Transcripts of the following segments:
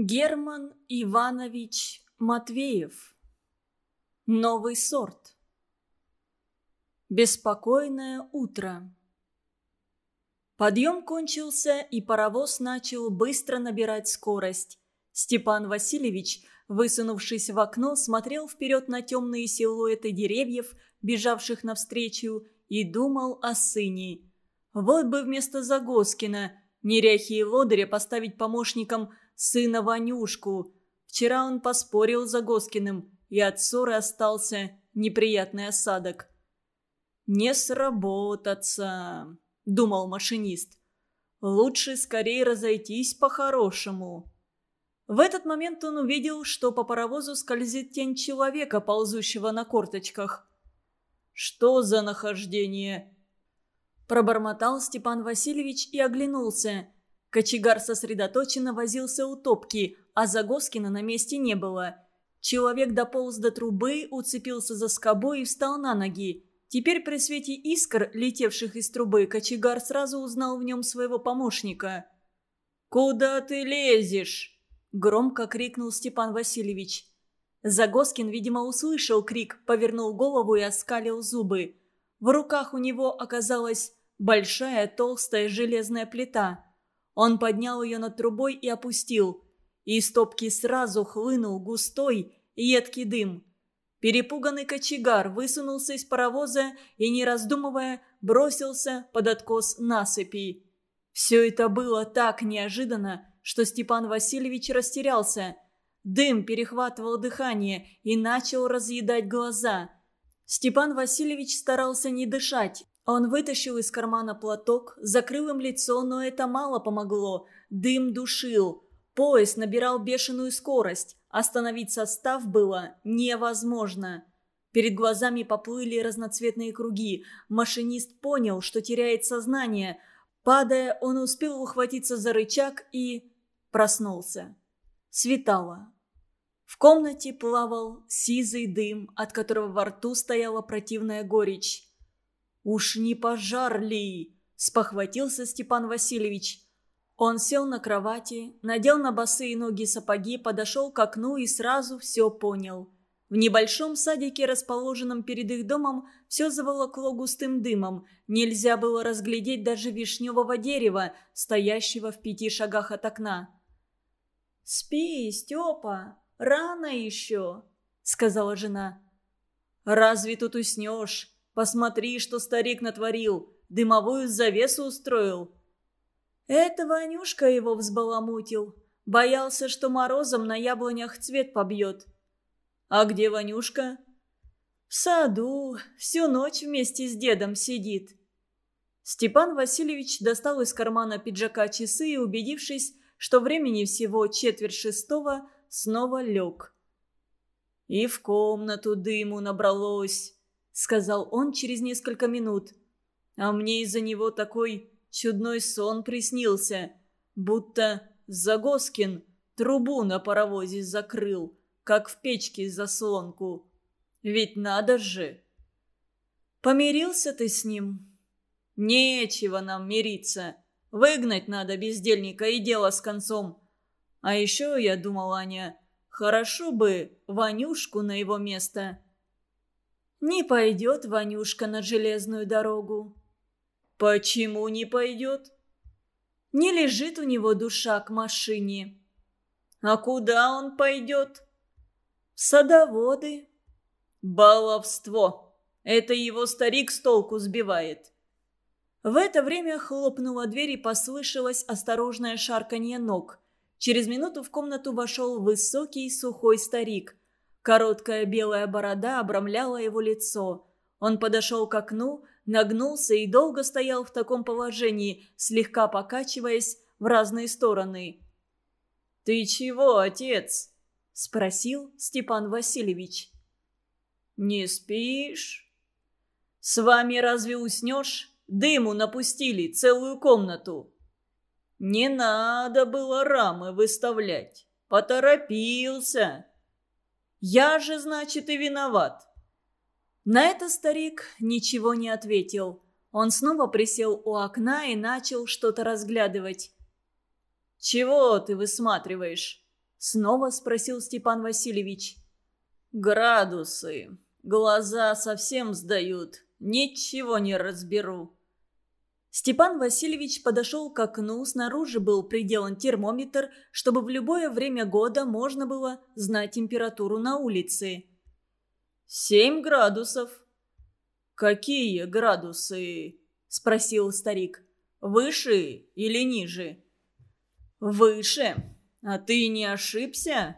Герман Иванович Матвеев. Новый сорт. Беспокойное утро. Подъем кончился, и паровоз начал быстро набирать скорость. Степан Васильевич, высунувшись в окно, смотрел вперед на темные силуэты деревьев, бежавших навстречу, и думал о сыне. Вот бы вместо Загоскина, неряхи и лодыря поставить помощником – сына Ванюшку. Вчера он поспорил за Госкиным, и от ссоры остался неприятный осадок. «Не сработаться», — думал машинист. «Лучше скорее разойтись по-хорошему». В этот момент он увидел, что по паровозу скользит тень человека, ползущего на корточках. «Что за нахождение?» Пробормотал Степан Васильевич и оглянулся. Кочегар сосредоточенно возился у топки, а Загоскина на месте не было. Человек дополз до трубы, уцепился за скобу и встал на ноги. Теперь при свете искр, летевших из трубы, кочегар сразу узнал в нем своего помощника. «Куда ты лезешь?» – громко крикнул Степан Васильевич. Загоскин, видимо, услышал крик, повернул голову и оскалил зубы. В руках у него оказалась большая толстая железная плита – он поднял ее над трубой и опустил. Из топки сразу хлынул густой, едкий дым. Перепуганный кочегар высунулся из паровоза и, не раздумывая, бросился под откос насыпи. Все это было так неожиданно, что Степан Васильевич растерялся. Дым перехватывал дыхание и начал разъедать глаза. Степан Васильевич старался не дышать, он вытащил из кармана платок, закрыл им лицо, но это мало помогло. Дым душил. Поезд набирал бешеную скорость. Остановить состав было невозможно. Перед глазами поплыли разноцветные круги. Машинист понял, что теряет сознание. Падая, он успел ухватиться за рычаг и... проснулся. Светало. В комнате плавал сизый дым, от которого во рту стояла противная горечь. «Уж не пожар ли?» – спохватился Степан Васильевич. Он сел на кровати, надел на босые ноги сапоги, подошел к окну и сразу все понял. В небольшом садике, расположенном перед их домом, все заволокло густым дымом. Нельзя было разглядеть даже вишневого дерева, стоящего в пяти шагах от окна. «Спи, Степа, рано еще», — сказала жена. «Разве тут уснешь? Посмотри, что старик натворил. Дымовую завесу устроил. Это Ванюшка его взбаламутил. Боялся, что морозом на яблонях цвет побьет. А где Ванюшка? В саду. Всю ночь вместе с дедом сидит. Степан Васильевич достал из кармана пиджака часы и, убедившись, что времени всего четверть шестого, снова лег. И в комнату дыму набралось сказал он через несколько минут. А мне из-за него такой чудной сон приснился, будто Загоскин трубу на паровозе закрыл, как в печке заслонку. Ведь надо же. Помирился ты с ним? Нечего нам мириться. Выгнать надо бездельника и дело с концом. А еще я думал, Аня, хорошо бы Ванюшку на его место. Не пойдет Ванюшка на железную дорогу. Почему не пойдет? Не лежит у него душа к машине. А куда он пойдет? В садоводы. Баловство. Это его старик с толку сбивает. В это время хлопнула дверь и послышалось осторожное шарканье ног. Через минуту в комнату вошел высокий сухой старик. Короткая белая борода обрамляла его лицо. Он подошел к окну, нагнулся и долго стоял в таком положении, слегка покачиваясь в разные стороны. «Ты чего, отец?» – спросил Степан Васильевич. «Не спишь?» «С вами разве уснешь? Дыму напустили целую комнату». «Не надо было рамы выставлять. Поторопился». Я же, значит, и виноват». На это старик ничего не ответил. Он снова присел у окна и начал что-то разглядывать. «Чего ты высматриваешь?» Снова спросил Степан Васильевич. «Градусы. Глаза совсем сдают. Ничего не разберу». Степан Васильевич подошел к окну, снаружи был приделан термометр, чтобы в любое время года можно было знать температуру на улице. «Семь градусов». «Какие градусы?» – спросил старик. «Выше или ниже?» «Выше. А ты не ошибся?»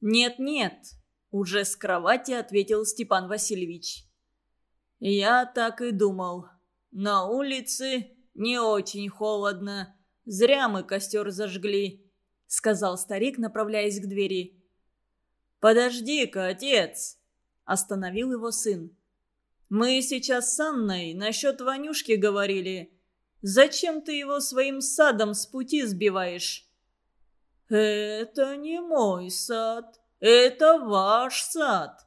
«Нет-нет», – уже с кровати ответил Степан Васильевич. «Я так и думал. На улице не очень холодно. Зря мы костер зажгли», — сказал старик, направляясь к двери. «Подожди-ка, отец!» — остановил его сын. «Мы сейчас с Анной насчет Ванюшки говорили. Зачем ты его своим садом с пути сбиваешь?» «Это не мой сад, это ваш сад».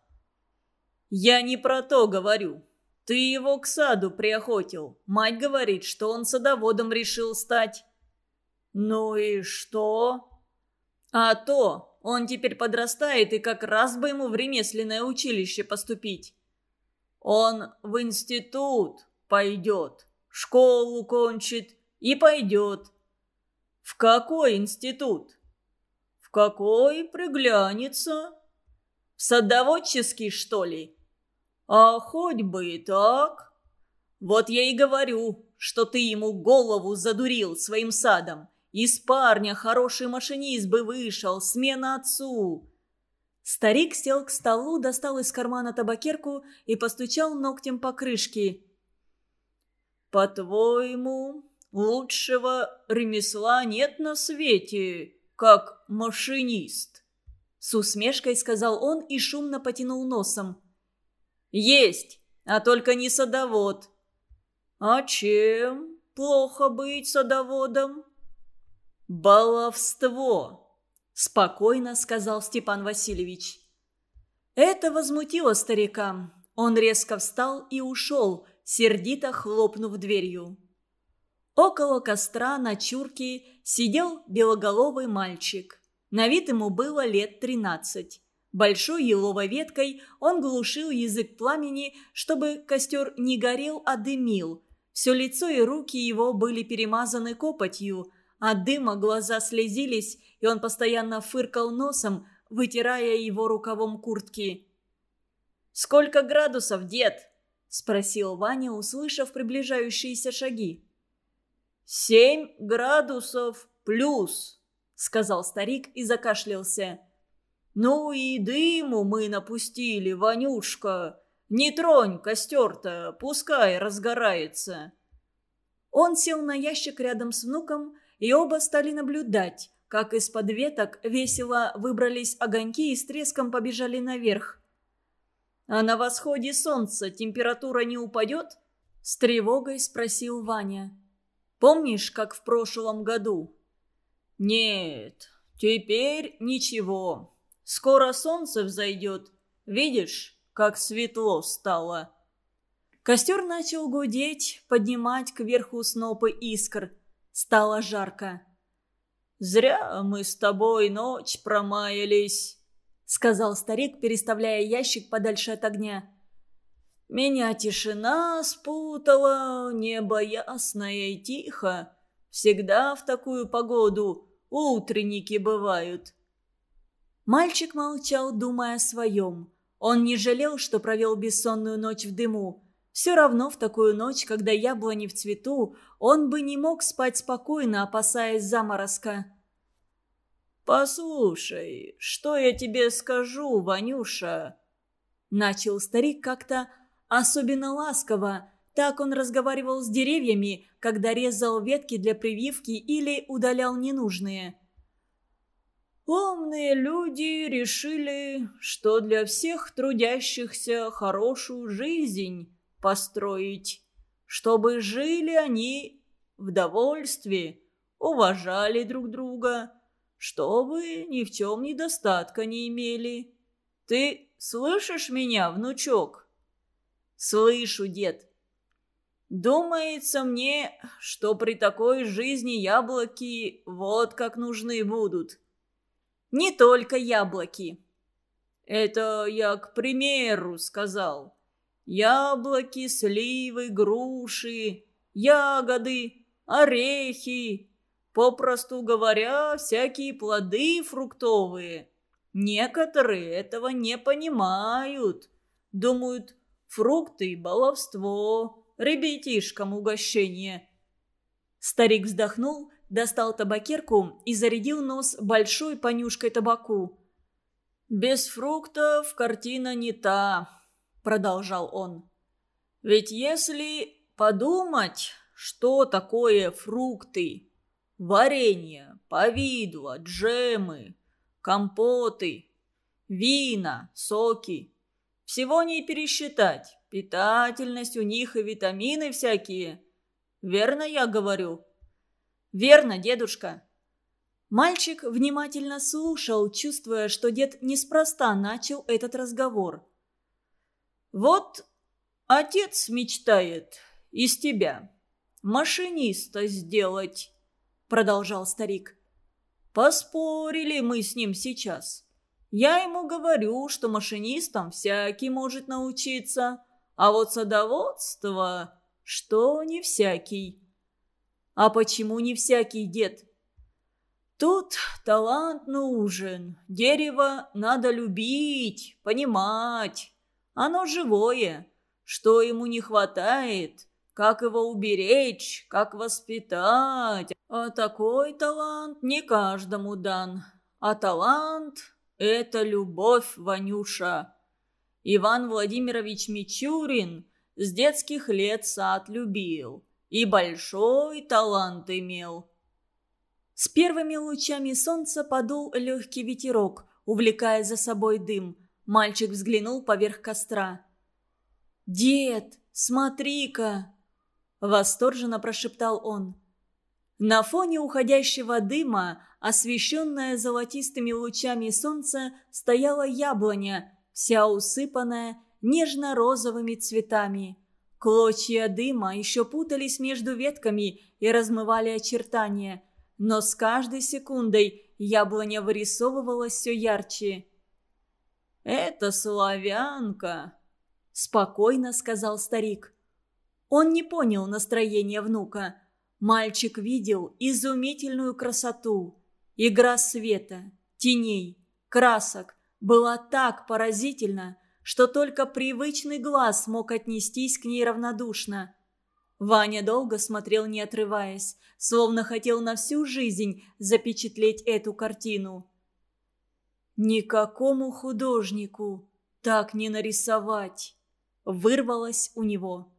«Я не про то говорю. Ты его к саду приохотил. Мать говорит, что он садоводом решил стать». «Ну и что?» «А то, он теперь подрастает, и как раз бы ему в ремесленное училище поступить. Он в институт пойдет, школу кончит и пойдет». «В какой институт?» «В какой приглянется?» «В садоводческий, что ли?» «А хоть бы и так. Вот я и говорю, что ты ему голову задурил своим садом. Из парня хороший машинист бы вышел, смена отцу». Старик сел к столу, достал из кармана табакерку и постучал ногтем по крышке. «По-твоему, лучшего ремесла нет на свете, как машинист?» С усмешкой сказал он и шумно потянул носом. «Есть, а только не садовод». «А чем плохо быть садоводом?» «Баловство», – спокойно сказал Степан Васильевич. Это возмутило старика. Он резко встал и ушел, сердито хлопнув дверью. Около костра на чурке сидел белоголовый мальчик. На вид ему было лет тринадцать. Большой еловой веткой он глушил язык пламени, чтобы костер не горел, а дымил. Все лицо и руки его были перемазаны копотью. От дыма глаза слезились, и он постоянно фыркал носом, вытирая его рукавом куртки. «Сколько градусов, дед?» – спросил Ваня, услышав приближающиеся шаги. «Семь градусов плюс», – сказал старик и закашлялся. «Ну и дыму мы напустили, Ванюшка. Не тронь костер-то, пускай разгорается». Он сел на ящик рядом с внуком, и оба стали наблюдать, как из-под веток весело выбрались огоньки и с треском побежали наверх. «А на восходе солнца температура не упадет?» – с тревогой спросил Ваня. «Помнишь, как в прошлом году?» «Нет, теперь ничего. Скоро солнце взойдет. Видишь, как светло стало?» Костер начал гудеть, поднимать кверху снопы искр. Стало жарко. «Зря мы с тобой ночь промаялись», — сказал старик, переставляя ящик подальше от огня. «Меня тишина спутала, небо ясное и тихо. Всегда в такую погоду утренники бывают. Мальчик молчал, думая о своем. Он не жалел, что провел бессонную ночь в дыму. Все равно в такую ночь, когда яблони в цвету, он бы не мог спать спокойно, опасаясь заморозка. «Послушай, что я тебе скажу, Ванюша?» Начал старик как-то особенно ласково. Так он разговаривал с деревьями, когда резал ветки для прививки или удалял ненужные. Умные люди решили, что для всех трудящихся хорошую жизнь построить, чтобы жили они в довольстве, уважали друг друга, чтобы ни в чем недостатка не имели. Ты слышишь меня, внучок? Слышу, дед. Думается мне, что при такой жизни яблоки вот как нужны будут. Не только яблоки». «Это я к примеру сказал. Яблоки, сливы, груши, ягоды, орехи. Попросту говоря, всякие плоды фруктовые. Некоторые этого не понимают. Думают, фрукты – баловство, ребятишкам угощение. Старик вздохнул, достал табакерку и зарядил нос большой понюшкой табаку. «Без фруктов картина не та», – продолжал он. «Ведь если подумать, что такое фрукты, варенье, повидло, джемы, компоты, вина, соки, всего не пересчитать, питательность у них и витамины всякие. Верно я говорю?» «Верно, дедушка», Мальчик внимательно слушал, чувствуя, что дед неспроста начал этот разговор. «Вот отец мечтает из тебя машиниста сделать», — продолжал старик. «Поспорили мы с ним сейчас. Я ему говорю, что машинистом всякий может научиться, а вот садоводство, что не всякий». «А почему не всякий, дед?» Тут талант нужен. Дерево надо любить, понимать. Оно живое. Что ему не хватает? Как его уберечь? Как воспитать? А такой талант не каждому дан. А талант – это любовь, Ванюша. Иван Владимирович Мичурин с детских лет сад любил. И большой талант имел – с первыми лучами солнца подул легкий ветерок, увлекая за собой дым. Мальчик взглянул поверх костра. «Дед, смотри-ка!» – восторженно прошептал он. На фоне уходящего дыма, освещенная золотистыми лучами солнца, стояла яблоня, вся усыпанная нежно-розовыми цветами. Клочья дыма еще путались между ветками и размывали очертания – но с каждой секундой яблоня вырисовывалась все ярче. «Это славянка», — спокойно сказал старик. Он не понял настроения внука. Мальчик видел изумительную красоту. Игра света, теней, красок была так поразительна, что только привычный глаз мог отнестись к ней равнодушно. Ваня долго смотрел, не отрываясь, словно хотел на всю жизнь запечатлеть эту картину. «Никакому художнику так не нарисовать!» Вырвалось у него.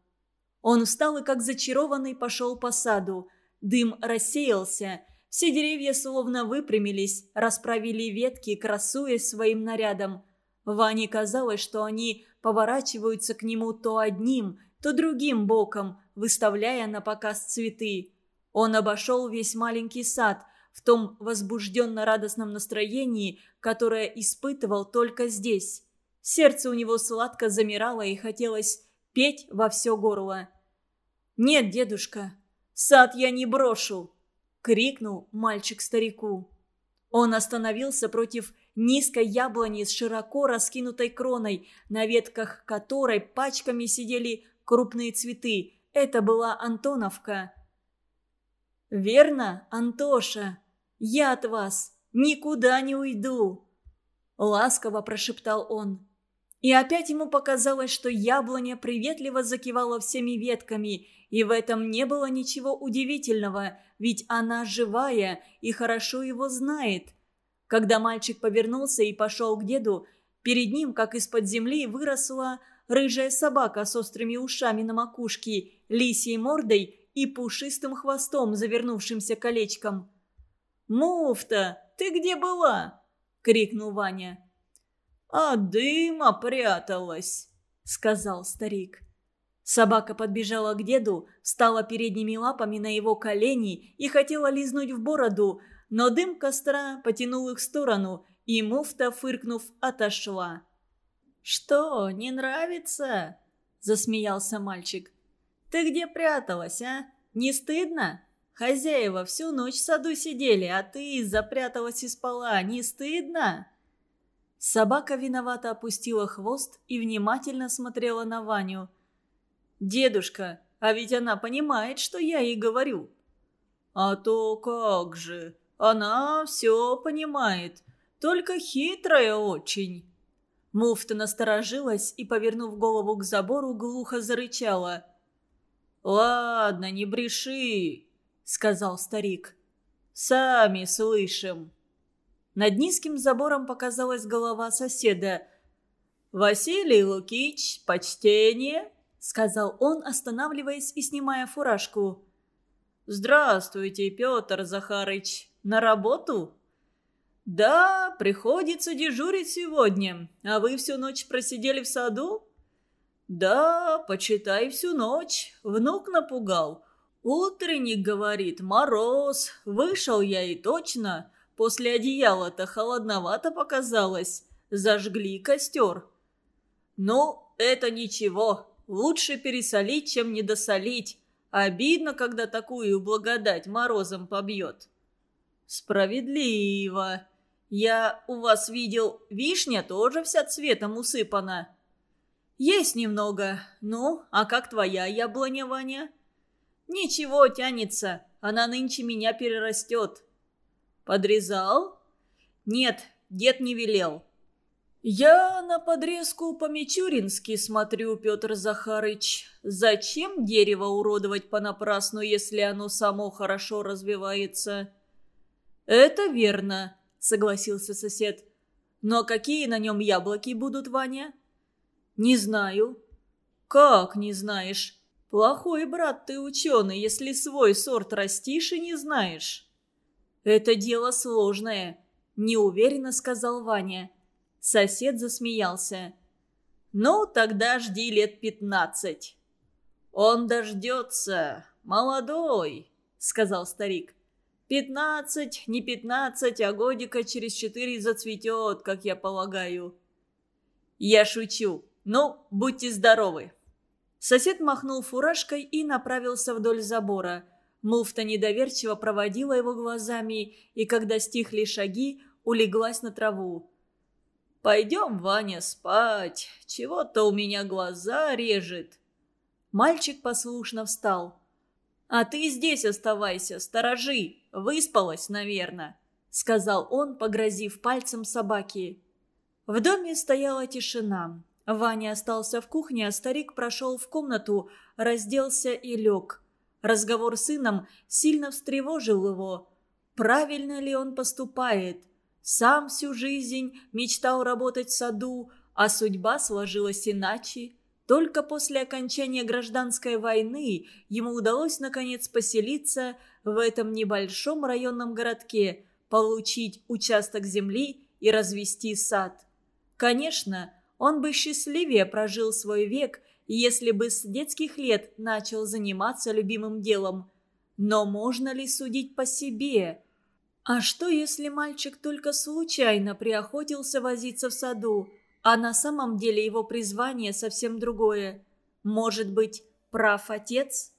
Он встал и, как зачарованный, пошел по саду. Дым рассеялся. Все деревья словно выпрямились, расправили ветки, красуясь своим нарядом. Ване казалось, что они поворачиваются к нему то одним, то другим боком, выставляя на показ цветы. Он обошел весь маленький сад в том возбужденно-радостном настроении, которое испытывал только здесь. Сердце у него сладко замирало и хотелось петь во все горло. «Нет, дедушка, сад я не брошу!» — крикнул мальчик старику. Он остановился против низкой яблони с широко раскинутой кроной, на ветках которой пачками сидели крупные цветы. Это была Антоновка. «Верно, Антоша? Я от вас никуда не уйду!» Ласково прошептал он. И опять ему показалось, что яблоня приветливо закивала всеми ветками, и в этом не было ничего удивительного, ведь она живая и хорошо его знает. Когда мальчик повернулся и пошел к деду, перед ним, как из-под земли, выросла рыжая собака с острыми ушами на макушке, лисьей мордой и пушистым хвостом, завернувшимся колечком. «Муфта, ты где была?» — крикнул Ваня. «А дыма пряталась», — сказал старик. Собака подбежала к деду, встала передними лапами на его колени и хотела лизнуть в бороду, но дым костра потянул их в сторону, и муфта, фыркнув, отошла. «Что, не нравится?» – засмеялся мальчик. «Ты где пряталась, а? Не стыдно? Хозяева всю ночь в саду сидели, а ты запряталась и спала. Не стыдно?» Собака виновато опустила хвост и внимательно смотрела на Ваню. «Дедушка, а ведь она понимает, что я ей говорю». «А то как же, она все понимает, только хитрая очень». Муфта насторожилась и, повернув голову к забору, глухо зарычала. «Ладно, не бреши», — сказал старик. «Сами слышим». Над низким забором показалась голова соседа. «Василий Лукич, почтение», — сказал он, останавливаясь и снимая фуражку. «Здравствуйте, Петр Захарыч. На работу?» «Да, приходится дежурить сегодня. А вы всю ночь просидели в саду?» «Да, почитай всю ночь. Внук напугал. Утренник, говорит, мороз. Вышел я и точно. После одеяла-то холодновато показалось. Зажгли костер». «Ну, это ничего. Лучше пересолить, чем недосолить. Обидно, когда такую благодать морозом побьет». «Справедливо. Я у вас видел, вишня тоже вся цветом усыпана». «Есть немного. Ну, а как твоя яблоня, Ваня?» «Ничего, тянется. Она нынче меня перерастет». «Подрезал?» «Нет, дед не велел». «Я на подрезку по-мичурински смотрю, Петр Захарыч. Зачем дерево уродовать понапрасну, если оно само хорошо развивается?» «Это верно», — согласился сосед. «Но какие на нем яблоки будут, Ваня?» «Не знаю». «Как не знаешь? Плохой брат ты ученый, если свой сорт растишь и не знаешь». «Это дело сложное», — неуверенно сказал Ваня. Сосед засмеялся. «Ну, тогда жди лет пятнадцать». «Он дождется, молодой», — сказал старик. Пятнадцать, не пятнадцать, а годика через четыре зацветет, как я полагаю. Я шучу. Ну, будьте здоровы. Сосед махнул фуражкой и направился вдоль забора. Муфта недоверчиво проводила его глазами, и когда стихли шаги, улеглась на траву. «Пойдем, Ваня, спать. Чего-то у меня глаза режет». Мальчик послушно встал. «А ты здесь оставайся, сторожи. Выспалась, наверное», — сказал он, погрозив пальцем собаки. В доме стояла тишина. Ваня остался в кухне, а старик прошел в комнату, разделся и лег. Разговор с сыном сильно встревожил его. Правильно ли он поступает? Сам всю жизнь мечтал работать в саду, а судьба сложилась иначе. Только после окончания гражданской войны ему удалось наконец поселиться в этом небольшом районном городке, получить участок земли и развести сад. Конечно, он бы счастливее прожил свой век, если бы с детских лет начал заниматься любимым делом. Но можно ли судить по себе? А что, если мальчик только случайно приохотился возиться в саду? А на самом деле его призвание совсем другое. Может быть, прав отец?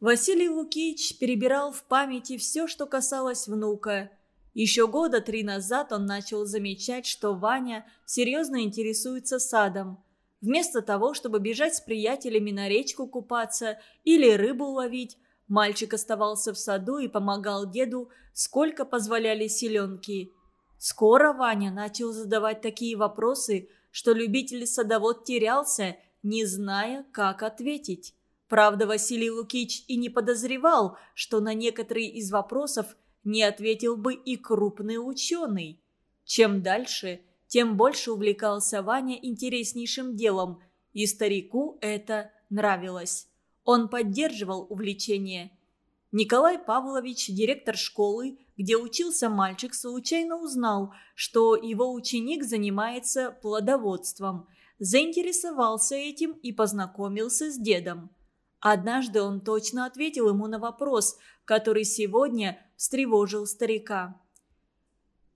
Василий Лукич перебирал в памяти все, что касалось внука. Еще года три назад он начал замечать, что Ваня серьезно интересуется садом. Вместо того, чтобы бежать с приятелями на речку купаться или рыбу ловить, мальчик оставался в саду и помогал деду, сколько позволяли силенки – Скоро Ваня начал задавать такие вопросы, что любитель-садовод терялся, не зная, как ответить. Правда, Василий Лукич и не подозревал, что на некоторые из вопросов не ответил бы и крупный ученый. Чем дальше, тем больше увлекался Ваня интереснейшим делом, и старику это нравилось. Он поддерживал увлечение. Николай Павлович, директор школы, где учился мальчик, случайно узнал, что его ученик занимается плодоводством. Заинтересовался этим и познакомился с дедом. Однажды он точно ответил ему на вопрос, который сегодня встревожил старика.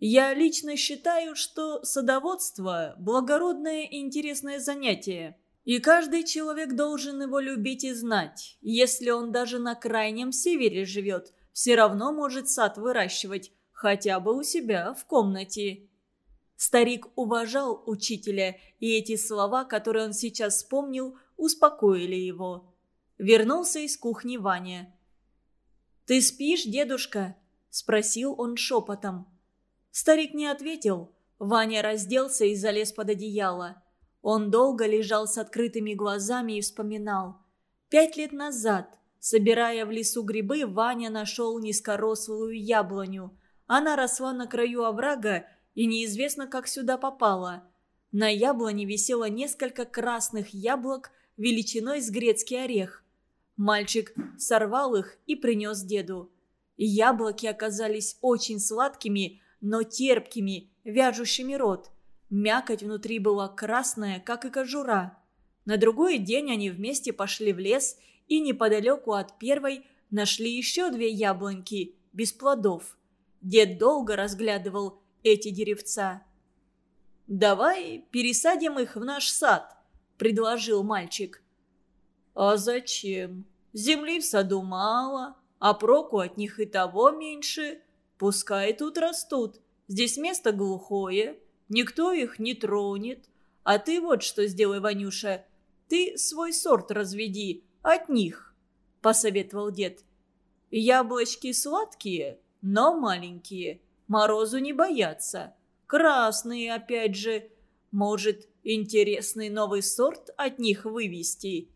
«Я лично считаю, что садоводство – благородное и интересное занятие. И каждый человек должен его любить и знать. Если он даже на крайнем севере живет, все равно может сад выращивать, хотя бы у себя в комнате. Старик уважал учителя, и эти слова, которые он сейчас вспомнил, успокоили его. Вернулся из кухни Ваня. «Ты спишь, дедушка?» – спросил он шепотом. Старик не ответил. Ваня разделся и залез под одеяло. Он долго лежал с открытыми глазами и вспоминал. Пять лет назад, собирая в лесу грибы, Ваня нашел низкорослую яблоню. Она росла на краю оврага и неизвестно, как сюда попала. На яблоне висело несколько красных яблок величиной с грецкий орех. Мальчик сорвал их и принес деду. Яблоки оказались очень сладкими, но терпкими, вяжущими рот. Мякоть внутри была красная, как и кожура. На другой день они вместе пошли в лес и неподалеку от первой нашли еще две яблоньки, без плодов. Дед долго разглядывал эти деревца. «Давай пересадим их в наш сад», — предложил мальчик. «А зачем? Земли в саду мало, а проку от них и того меньше. Пускай тут растут. Здесь место глухое, никто их не тронет. А ты вот что сделай, Ванюша, ты свой сорт разведи от них», — посоветовал дед. «Яблочки сладкие, но маленькие» морозу не боятся. Красные, опять же. Может, интересный новый сорт от них вывести?»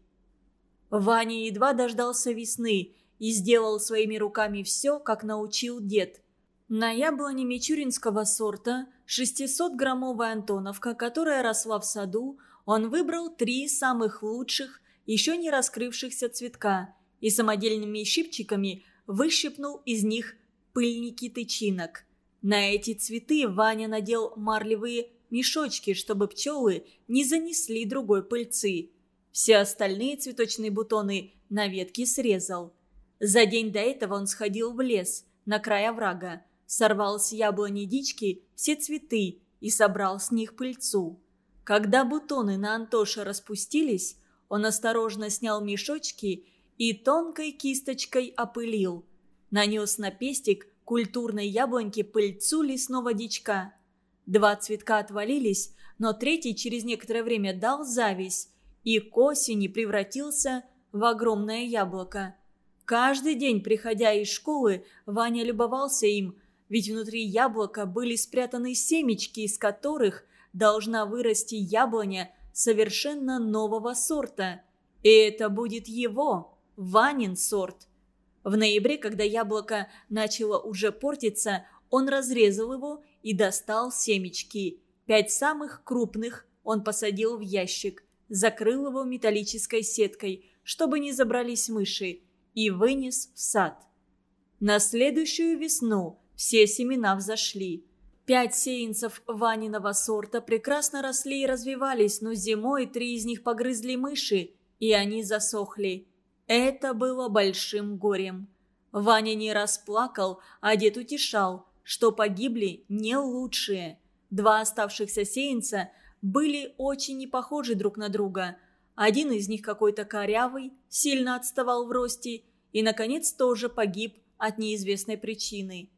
Ваня едва дождался весны и сделал своими руками все, как научил дед. На яблоне мичуринского сорта 600-граммовая антоновка, которая росла в саду, он выбрал три самых лучших, еще не раскрывшихся цветка и самодельными щипчиками выщипнул из них пыльники тычинок. На эти цветы Ваня надел марлевые мешочки, чтобы пчелы не занесли другой пыльцы. Все остальные цветочные бутоны на ветке срезал. За день до этого он сходил в лес, на край оврага, сорвал с яблони дички все цветы и собрал с них пыльцу. Когда бутоны на Антоше распустились, он осторожно снял мешочки и тонкой кисточкой опылил. Нанес на пестик культурной яблоньке пыльцу лесного дичка. Два цветка отвалились, но третий через некоторое время дал зависть и к осени превратился в огромное яблоко. Каждый день, приходя из школы, Ваня любовался им, ведь внутри яблока были спрятаны семечки, из которых должна вырасти яблоня совершенно нового сорта. И это будет его, Ванин сорт – в ноябре, когда яблоко начало уже портиться, он разрезал его и достал семечки. Пять самых крупных он посадил в ящик, закрыл его металлической сеткой, чтобы не забрались мыши, и вынес в сад. На следующую весну все семена взошли. Пять сеянцев Ваниного сорта прекрасно росли и развивались, но зимой три из них погрызли мыши, и они засохли. Это было большим горем. Ваня не расплакал, а дед утешал, что погибли не лучшие. Два оставшихся сеянца были очень не похожи друг на друга. Один из них какой-то корявый, сильно отставал в росте и, наконец, тоже погиб от неизвестной причины.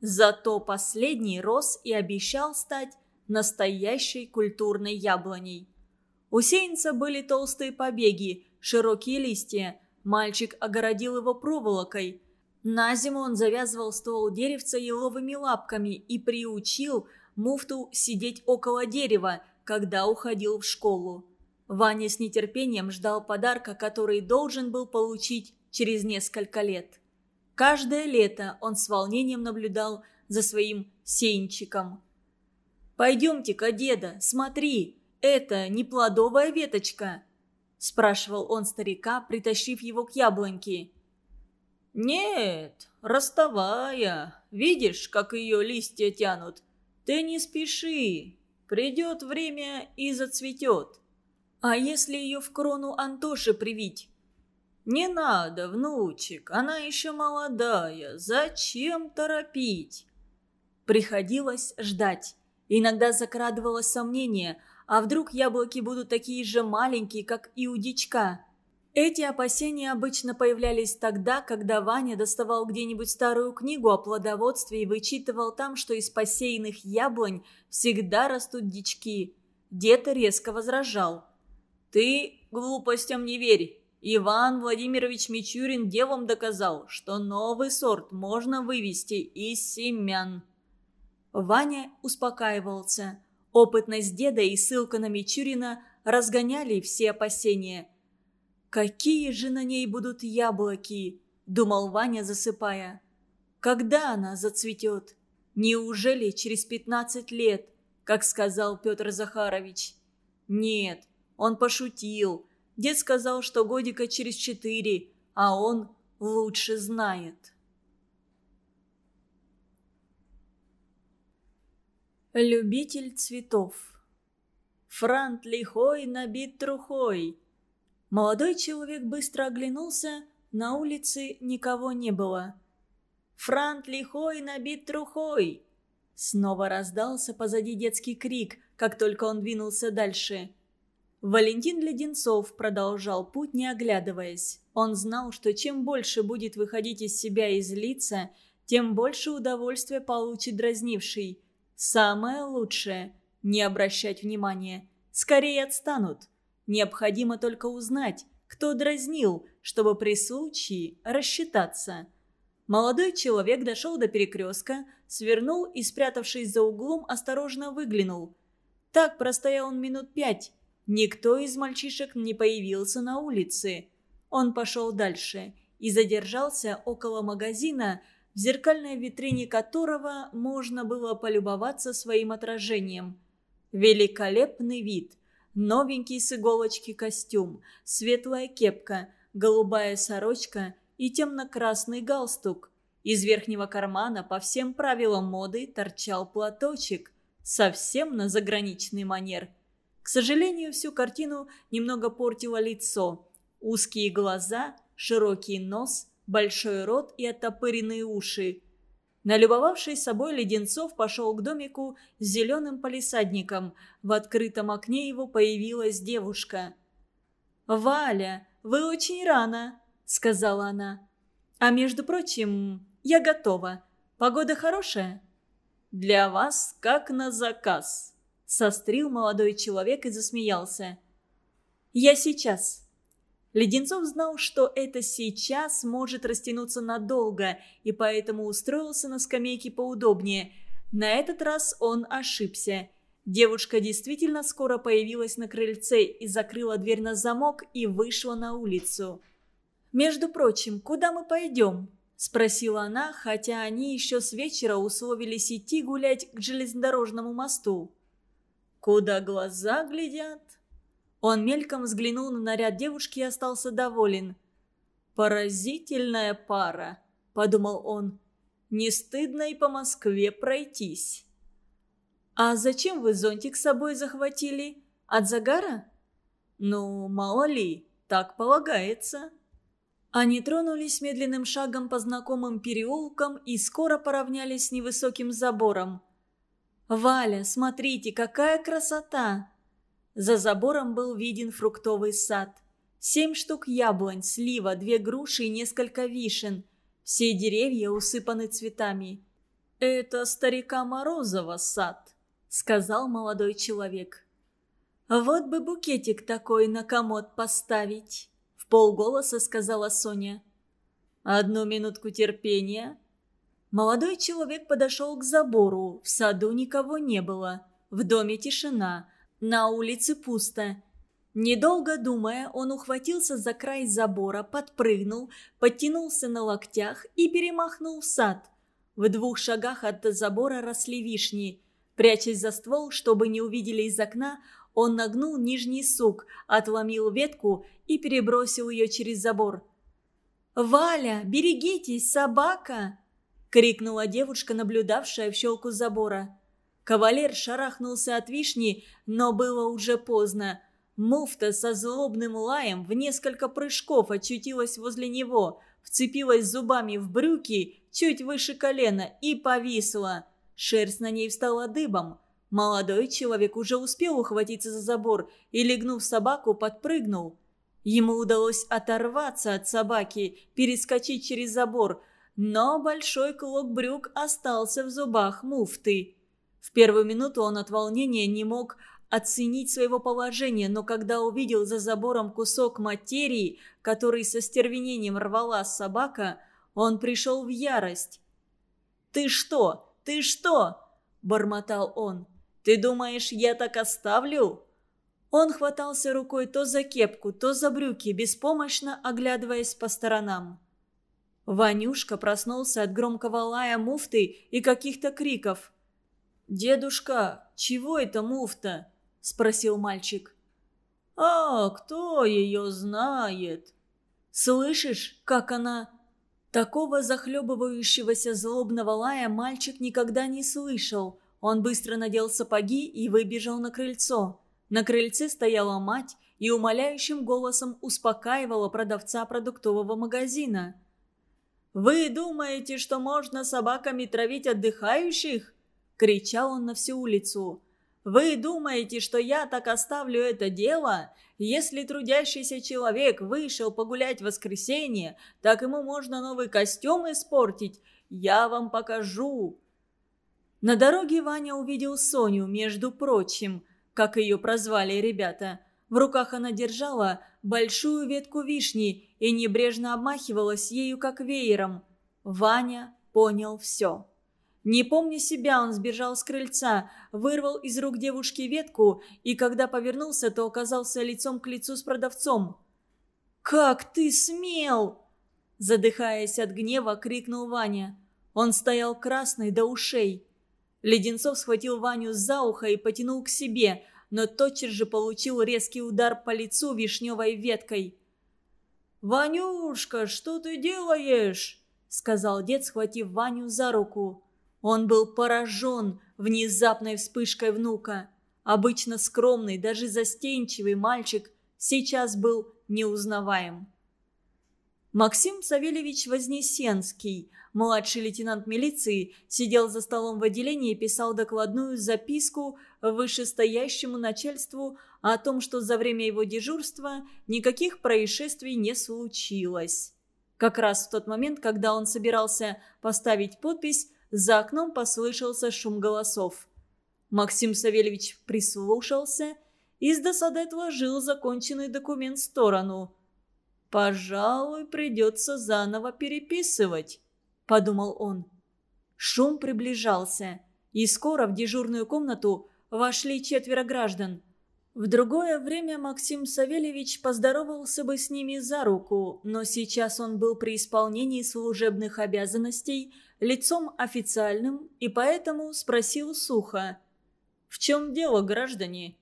Зато последний рос и обещал стать настоящей культурной яблоней. У сеянца были толстые побеги, широкие листья, Мальчик огородил его проволокой. На зиму он завязывал ствол деревца еловыми лапками и приучил муфту сидеть около дерева, когда уходил в школу. Ваня с нетерпением ждал подарка, который должен был получить через несколько лет. Каждое лето он с волнением наблюдал за своим сеянчиком. «Пойдемте-ка, деда, смотри, это не плодовая веточка», – спрашивал он старика, притащив его к яблоньке. «Нет, ростовая. Видишь, как ее листья тянут? Ты не спеши. Придет время и зацветет. А если ее в крону Антоши привить?» «Не надо, внучек, она еще молодая. Зачем торопить?» Приходилось ждать. Иногда закрадывалось сомнение, а вдруг яблоки будут такие же маленькие, как и у дичка. Эти опасения обычно появлялись тогда, когда Ваня доставал где-нибудь старую книгу о плодоводстве и вычитывал там, что из посеянных яблонь всегда растут дички. Дед резко возражал. «Ты глупостям не верь. Иван Владимирович Мичурин делом доказал, что новый сорт можно вывести из семян». Ваня успокаивался. Опытность деда и ссылка на Мичурина разгоняли все опасения – «Какие же на ней будут яблоки?» – думал Ваня, засыпая. «Когда она зацветет? Неужели через пятнадцать лет, как сказал Петр Захарович?» «Нет, он пошутил. Дед сказал, что годика через четыре, а он лучше знает». Любитель цветов Франт лихой набит трухой – Молодой человек быстро оглянулся, на улице никого не было. «Франт лихой набит трухой!» Снова раздался позади детский крик, как только он двинулся дальше. Валентин Леденцов продолжал путь, не оглядываясь. Он знал, что чем больше будет выходить из себя и злиться, тем больше удовольствия получит дразнивший. Самое лучшее – не обращать внимания. Скорее отстанут. Необходимо только узнать, кто дразнил, чтобы при случае рассчитаться. Молодой человек дошел до перекрестка, свернул и, спрятавшись за углом, осторожно выглянул. Так простоял он минут пять. Никто из мальчишек не появился на улице. Он пошел дальше и задержался около магазина, в зеркальной витрине которого можно было полюбоваться своим отражением. Великолепный вид новенький с иголочки костюм, светлая кепка, голубая сорочка и темно-красный галстук. Из верхнего кармана по всем правилам моды торчал платочек, совсем на заграничный манер. Сожалению, всю картину немного портило лицо. Узкие глаза, широкий нос, большой рот и оттопыренные уши – Налюбовавшись собой, Леденцов пошел к домику с зеленым палисадником. В открытом окне его появилась девушка. «Валя, вы очень рано», — сказала она. «А между прочим, я готова. Погода хорошая?» «Для вас как на заказ», — сострил молодой человек и засмеялся. «Я сейчас», Леденцов знал, что это сейчас может растянуться надолго, и поэтому устроился на скамейке поудобнее. На этот раз он ошибся. Девушка действительно скоро появилась на крыльце и закрыла дверь на замок и вышла на улицу. «Между прочим, куда мы пойдем?» – спросила она, хотя они еще с вечера условились идти гулять к железнодорожному мосту. «Куда глаза глядят?» Он мельком взглянул на наряд девушки и остался доволен. «Поразительная пара», — подумал он. «Не стыдно и по Москве пройтись». «А зачем вы зонтик с собой захватили? От загара?» «Ну, мало ли, так полагается». Они тронулись медленным шагом по знакомым переулкам и скоро поравнялись с невысоким забором. «Валя, смотрите, какая красота!» За забором был виден фруктовый сад. Семь штук яблонь, слива, две груши и несколько вишен. Все деревья усыпаны цветами. «Это старика Морозова сад», — сказал молодой человек. «Вот бы букетик такой на комод поставить», — в полголоса сказала Соня. «Одну минутку терпения». Молодой человек подошел к забору. В саду никого не было. В доме тишина. На улице пусто. Недолго думая, он ухватился за край забора, подпрыгнул, подтянулся на локтях и перемахнул в сад. В двух шагах от забора росли вишни. Прячась за ствол, чтобы не увидели из окна, он нагнул нижний сук, отломил ветку и перебросил ее через забор. «Валя, берегитесь, собака!» — крикнула девушка, наблюдавшая в щелку забора. Кавалер шарахнулся от вишни, но было уже поздно. Муфта со злобным лаем в несколько прыжков очутилась возле него, вцепилась зубами в брюки чуть выше колена и повисла. Шерсть на ней встала дыбом. Молодой человек уже успел ухватиться за забор и, легнув собаку, подпрыгнул. Ему удалось оторваться от собаки, перескочить через забор, но большой клок брюк остался в зубах муфты. В первую минуту он от волнения не мог оценить своего положения, но когда увидел за забором кусок материи, который со стервенением рвала собака, он пришел в ярость. «Ты что? Ты что?» – бормотал он. «Ты думаешь, я так оставлю?» Он хватался рукой то за кепку, то за брюки, беспомощно оглядываясь по сторонам. Ванюшка проснулся от громкого лая муфты и каких-то криков. «Дедушка, чего это муфта?» – спросил мальчик. «А, кто ее знает?» «Слышишь, как она...» Такого захлебывающегося злобного лая мальчик никогда не слышал. Он быстро надел сапоги и выбежал на крыльцо. На крыльце стояла мать и умоляющим голосом успокаивала продавца продуктового магазина. «Вы думаете, что можно собаками травить отдыхающих?» – кричал он на всю улицу. Вы думаете, что я так оставлю это дело? Если трудящийся человек вышел погулять в воскресенье, так ему можно новый костюм испортить. Я вам покажу». На дороге Ваня увидел Соню, между прочим, как ее прозвали ребята. В руках она держала большую ветку вишни и небрежно обмахивалась ею, как веером. Ваня понял все. Не помня себя, он сбежал с крыльца, вырвал из рук девушки ветку и, когда повернулся, то оказался лицом к лицу с продавцом. «Как ты смел!» Задыхаясь от гнева, крикнул Ваня. Он стоял красный до ушей. Леденцов схватил Ваню за ухо и потянул к себе, но тотчас же получил резкий удар по лицу вишневой веткой. «Ванюшка, что ты делаешь?» — сказал дед, схватив Ваню за руку. Он был поражен внезапной вспышкой внука. Обычно скромный, даже застенчивый мальчик сейчас был неузнаваем. Максим Савельевич Вознесенский, младший лейтенант милиции, сидел за столом в отделении и писал докладную записку вышестоящему начальству о том, что за время его дежурства никаких происшествий не случилось. Как раз в тот момент, когда он собирался поставить подпись, за окном послышался шум голосов. Максим Савельевич прислушался и с досадой отложил законченный документ в сторону. «Пожалуй, придется заново переписывать», – подумал он. Шум приближался, и скоро в дежурную комнату вошли четверо граждан. В другое время Максим Савельевич поздоровался бы с ними за руку, но сейчас он был при исполнении служебных обязанностей – лицом официальным и поэтому спросил сухо. «В чем дело, граждане?»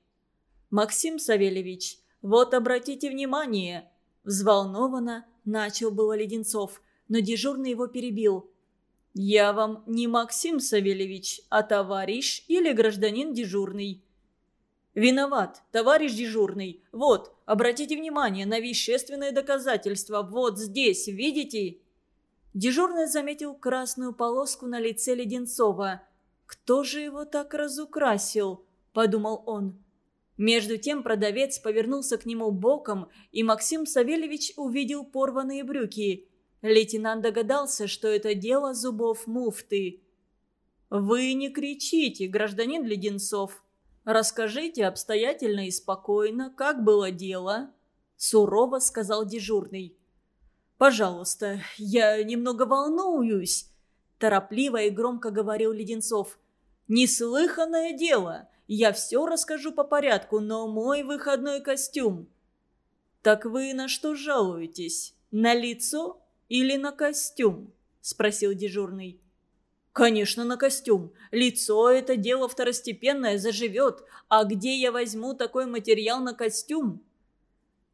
«Максим Савельевич, вот обратите внимание!» Взволнованно начал было Леденцов, но дежурный его перебил. «Я вам не Максим Савельевич, а товарищ или гражданин дежурный». «Виноват, товарищ дежурный. Вот, обратите внимание на вещественное доказательство. Вот здесь, видите?» Дежурный заметил красную полоску на лице Леденцова. «Кто же его так разукрасил?» – подумал он. Между тем продавец повернулся к нему боком, и Максим Савельевич увидел порванные брюки. Лейтенант догадался, что это дело зубов муфты. «Вы не кричите, гражданин Леденцов. Расскажите обстоятельно и спокойно, как было дело», – сурово сказал дежурный. «Пожалуйста, я немного волнуюсь», – торопливо и громко говорил Леденцов. «Неслыханное дело. Я все расскажу по порядку, но мой выходной костюм». «Так вы на что жалуетесь? На лицо или на костюм?» – спросил дежурный. «Конечно, на костюм. Лицо – это дело второстепенное, заживет. А где я возьму такой материал на костюм?»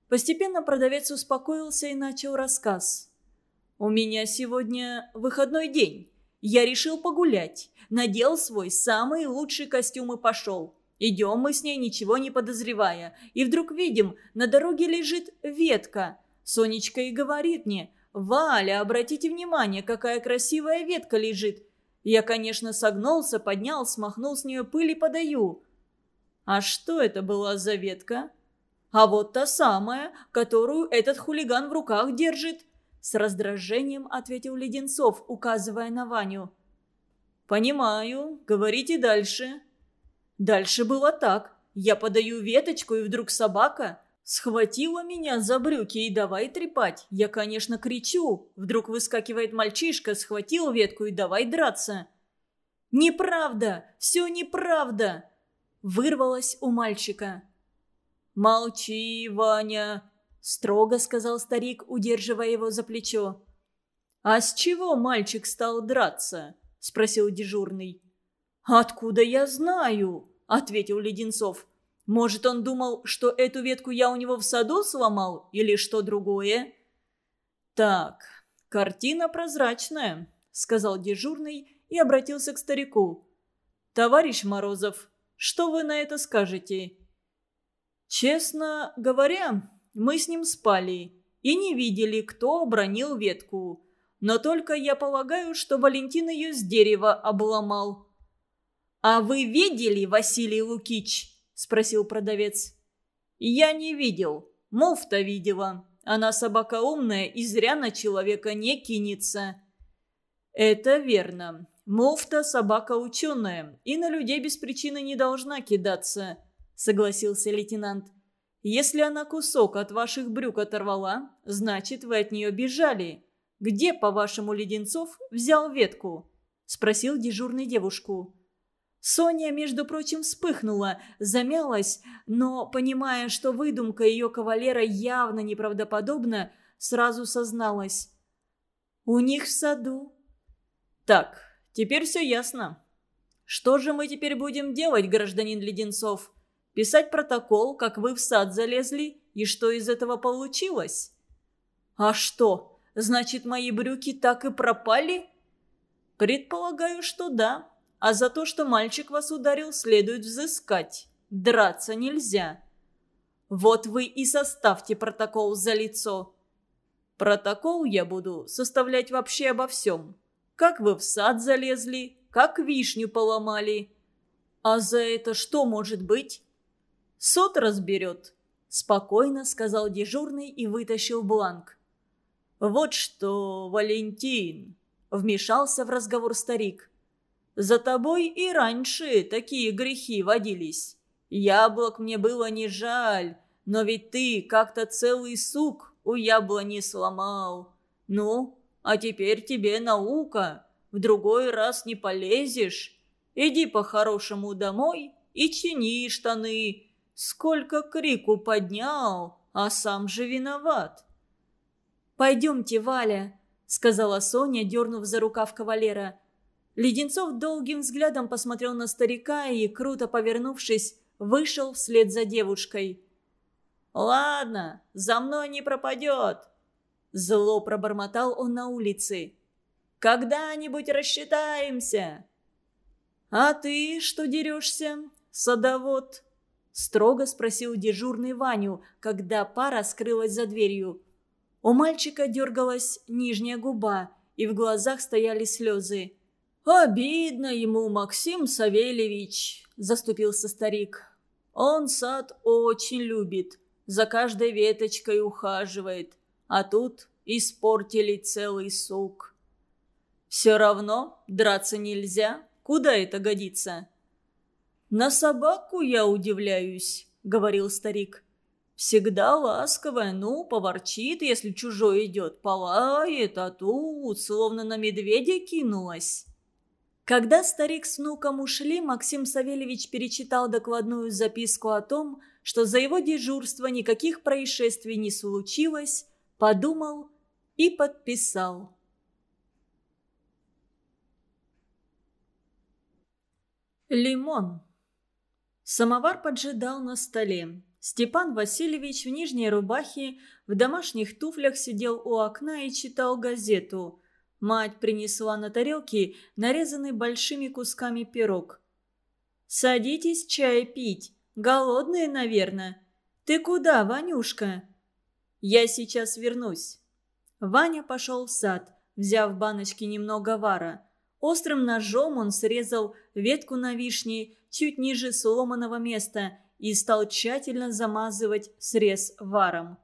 Постепенно продавец успокоился и начал рассказ. «У меня сегодня выходной день. Я решил погулять. Надел свой самый лучший костюм и пошел. Идем мы с ней, ничего не подозревая. И вдруг видим, на дороге лежит ветка. Сонечка и говорит мне, «Валя, обратите внимание, какая красивая ветка лежит». Я, конечно, согнулся, поднял, смахнул с нее пыль и подаю. А что это была за ветка? А вот та самая, которую этот хулиган в руках держит. С раздражением ответил Леденцов, указывая на Ваню. «Понимаю. Говорите дальше». Дальше было так. Я подаю веточку, и вдруг собака схватила меня за брюки и давай трепать. Я, конечно, кричу. Вдруг выскакивает мальчишка, схватил ветку и давай драться. «Неправда! Все неправда!» Вырвалось у мальчика. «Молчи, Ваня!» – строго сказал старик, удерживая его за плечо. «А с чего мальчик стал драться?» – спросил дежурный. «Откуда я знаю?» – ответил Леденцов. «Может, он думал, что эту ветку я у него в саду сломал или что другое?» «Так, картина прозрачная», – сказал дежурный и обратился к старику. «Товарищ Морозов, что вы на это скажете?» «Честно говоря, мы с ним спали и не видели, кто обронил ветку. Но только я полагаю, что Валентин ее с дерева обломал. «А вы видели, Василий Лукич?» – спросил продавец. «Я не видел. Муфта видела. Она собака умная и зря на человека не кинется». «Это верно. Муфта – собака ученая и на людей без причины не должна кидаться», – согласился лейтенант. «Если она кусок от ваших брюк оторвала, значит, вы от нее бежали. Где, по-вашему, Леденцов взял ветку?» – спросил дежурный девушку. Соня, между прочим, вспыхнула, замялась, но, понимая, что выдумка ее кавалера явно неправдоподобна, сразу созналась. «У них в саду». «Так, теперь все ясно. Что же мы теперь будем делать, гражданин Леденцов? Писать протокол, как вы в сад залезли, и что из этого получилось?» «А что, значит, мои брюки так и пропали?» «Предполагаю, что да». А за то, что мальчик вас ударил, следует взыскать. Драться нельзя. Вот вы и составьте протокол за лицо. Протокол я буду составлять вообще обо всем. Как вы в сад залезли, как вишню поломали. А за это что может быть? Сот разберет. Спокойно сказал дежурный и вытащил бланк. «Вот что, Валентин!» – вмешался в разговор старик. За тобой и раньше такие грехи водились. Яблок мне было не жаль, но ведь ты как-то целый сук у яблони сломал. Ну, а теперь тебе наука, в другой раз не полезешь. Иди по-хорошему домой и чини штаны. Сколько крику поднял, а сам же виноват. «Пойдемте, Валя», — сказала Соня, дернув за рукав кавалера. Леденцов долгим взглядом посмотрел на старика и, круто повернувшись, вышел вслед за девушкой. «Ладно, за мной не пропадет!» Зло пробормотал он на улице. «Когда-нибудь рассчитаемся!» «А ты что дерешься, садовод?» Строго спросил дежурный Ваню, когда пара скрылась за дверью. У мальчика дергалась нижняя губа, и в глазах стояли слезы. «Обидно ему, Максим Савельевич», – заступился старик. «Он сад очень любит, за каждой веточкой ухаживает, а тут испортили целый сук». «Все равно драться нельзя, куда это годится?» «На собаку я удивляюсь», — говорил старик. «Всегда ласковая, ну, поворчит, если чужой идет, полает, а тут словно на медведя кинулась». Когда старик с внуком ушли, Максим Савельевич перечитал докладную записку о том, что за его дежурство никаких происшествий не случилось, подумал и подписал. Лимон. Самовар поджидал на столе. Степан Васильевич в нижней рубахе, в домашних туфлях сидел у окна и читал газету – Мать принесла на тарелке нарезанный большими кусками пирог. «Садитесь чай пить. Голодные, наверное. Ты куда, Ванюшка?» «Я сейчас вернусь». Ваня пошел в сад, взяв в баночке немного вара. Острым ножом он срезал ветку на вишне чуть ниже сломанного места и стал тщательно замазывать срез варом.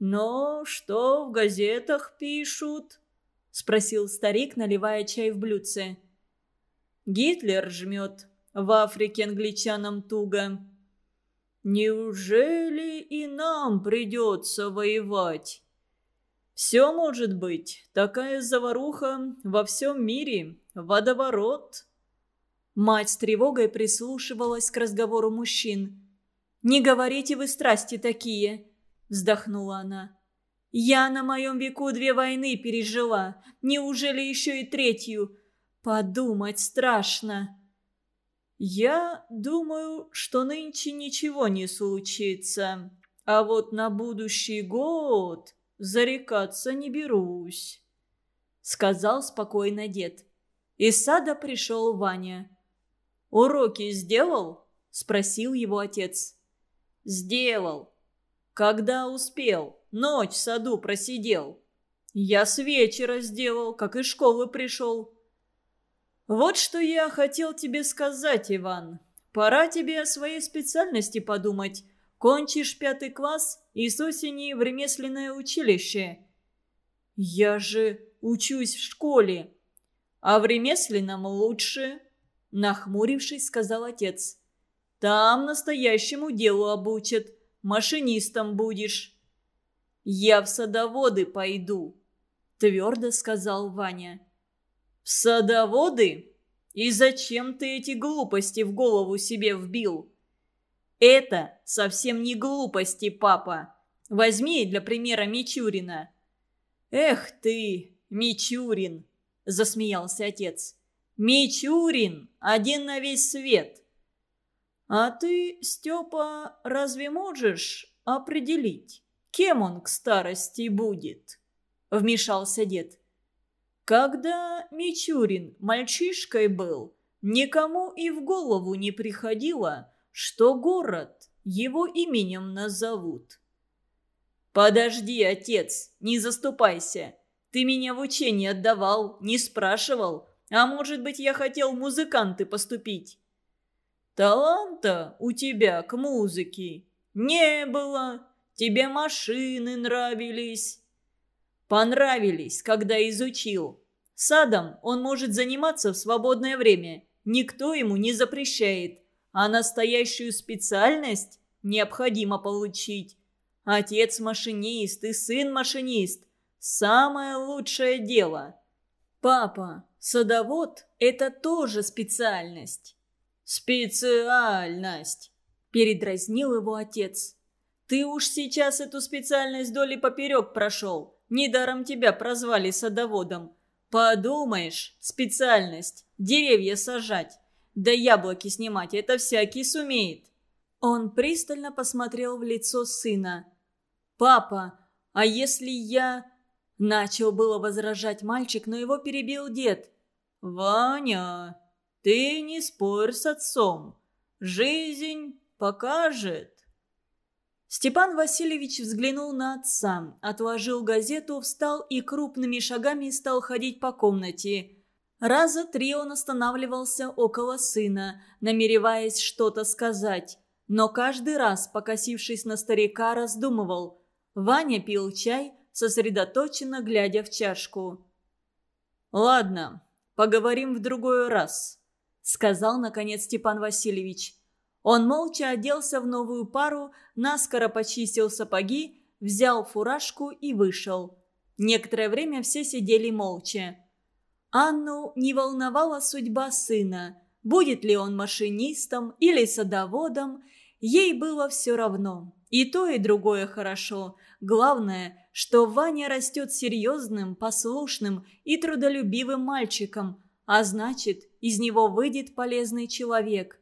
«Но что в газетах пишут?» – спросил старик, наливая чай в блюдце. «Гитлер жмет. В Африке англичанам туго. Неужели и нам придется воевать?» «Все может быть. Такая заваруха во всем мире. Водоворот». Мать с тревогой прислушивалась к разговору мужчин. «Не говорите вы страсти такие!» – вздохнула она. «Я на моем веку две войны пережила. Неужели еще и третью? Подумать страшно!» «Я думаю, что нынче ничего не случится. А вот на будущий год зарекаться не берусь», — сказал спокойно дед. Из сада пришел Ваня. «Уроки сделал?» – спросил его отец. «Сделал. Когда успел? Ночь в саду просидел. Я с вечера сделал, как из школы пришел». «Вот что я хотел тебе сказать, Иван. Пора тебе о своей специальности подумать. Кончишь пятый класс и с осени в ремесленное училище». «Я же учусь в школе. А в ремесленном лучше», Нахмурившись, сказал отец. «Там настоящему делу обучат. Машинистом будешь». «Я в садоводы пойду», — твердо сказал Ваня. «В садоводы? И зачем ты эти глупости в голову себе вбил?» «Это совсем не глупости, папа. Возьми для примера Мичурина». «Эх ты, Мичурин!» – засмеялся отец. Мичурин один на весь свет. А ты, Степа, разве можешь определить, кем он к старости будет? Вмешался дед. Когда Мичурин мальчишкой был, никому и в голову не приходило, что город его именем назовут. «Подожди, отец, не заступайся. Ты меня в учение отдавал, не спрашивал, а может быть, я хотел в музыканты поступить?» «Таланта у тебя к музыке не было. Тебе машины нравились». «Понравились, когда изучил. Садом он может заниматься в свободное время. Никто ему не запрещает. А настоящую специальность необходимо получить. Отец машинист и сын машинист. Самое лучшее дело». «Папа, Садовод – это тоже специальность». «Специальность!» – передразнил его отец. «Ты уж сейчас эту специальность доли поперек прошел. Недаром тебя прозвали садоводом. Подумаешь, специальность – деревья сажать. Да яблоки снимать – это всякий сумеет». Он пристально посмотрел в лицо сына. «Папа, а если я...» Начал было возражать мальчик, но его перебил дед. «Ваня, ты не спорь с отцом. Жизнь покажет». Степан Васильевич взглянул на отца, отложил газету, встал и крупными шагами стал ходить по комнате. Раза три он останавливался около сына, намереваясь что-то сказать. Но каждый раз, покосившись на старика, раздумывал. Ваня пил чай, сосредоточенно глядя в чашку. «Ладно, поговорим в другой раз», — сказал, наконец, Степан Васильевич. Он молча оделся в новую пару, наскоро почистил сапоги, взял фуражку и вышел. Некоторое время все сидели молча. Анну не волновала судьба сына. Будет ли он машинистом или садоводом, ей было все равно. И то, и другое хорошо. Главное, что Ваня растет серьезным, послушным и трудолюбивым мальчиком, а значит, из него выйдет полезный человек.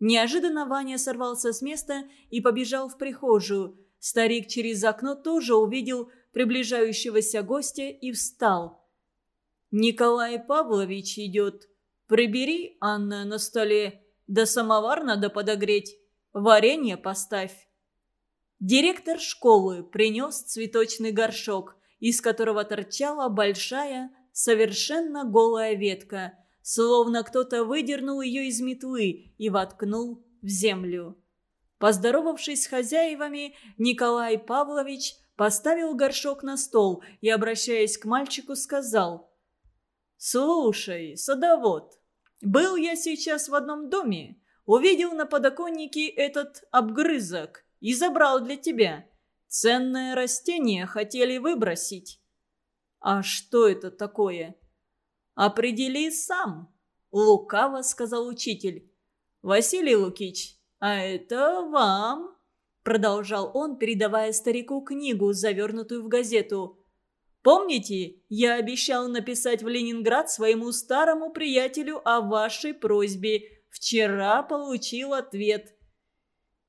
Неожиданно Ваня сорвался с места и побежал в прихожую. Старик через окно тоже увидел приближающегося гостя и встал. «Николай Павлович идет. Прибери, Анна, на столе. Да самовар надо подогреть. Варенье поставь». Директор школы принес цветочный горшок, из которого торчала большая совершенно голая ветка, словно кто-то выдернул ее из метлы и воткнул в землю. Поздоровавшись с хозяевами, Николай Павлович поставил горшок на стол и, обращаясь к мальчику, сказал «Слушай, садовод, был я сейчас в одном доме, увидел на подоконнике этот обгрызок и забрал для тебя. Ценное растение хотели выбросить». «А что это такое?» «Определи сам», — лукаво сказал учитель. «Василий Лукич, а это вам», — продолжал он, передавая старику книгу, завернутую в газету. «Помните, я обещал написать в Ленинград своему старому приятелю о вашей просьбе. Вчера получил ответ».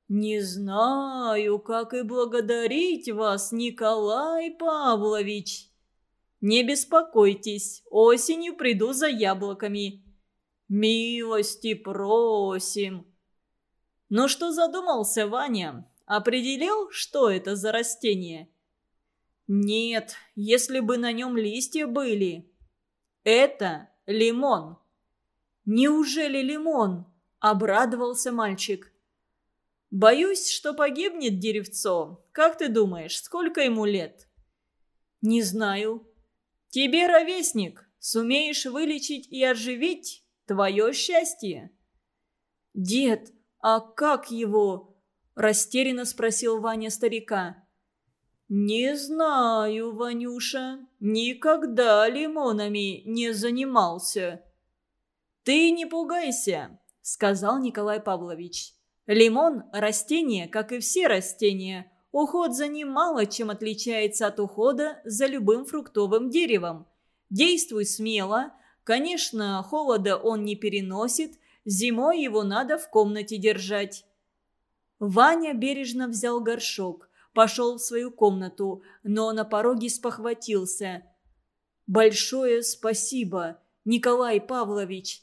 «Не знаю, как и благодарить вас, Николай Павлович». «Не беспокойтесь, осенью приду за яблоками». «Милости просим». «Ну что задумался, Ваня? Определил, что это за растение?» «Нет, если бы на нем листья были». «Это лимон». «Неужели лимон?» – обрадовался мальчик. «Боюсь, что погибнет деревцо. Как ты думаешь, сколько ему лет?» «Не знаю. Тебе, ровесник, сумеешь вылечить и оживить твое счастье». «Дед, а как его?» – растерянно спросил Ваня старика. «Не знаю, Ванюша, никогда лимонами не занимался». «Ты не пугайся», – сказал Николай Павлович. «Лимон – растение, как и все растения. Уход за ним мало чем отличается от ухода за любым фруктовым деревом. Действуй смело. Конечно, холода он не переносит, зимой его надо в комнате держать». Ваня бережно взял горшок – пошел в свою комнату, но на пороге спохватился. «Большое спасибо, Николай Павлович!»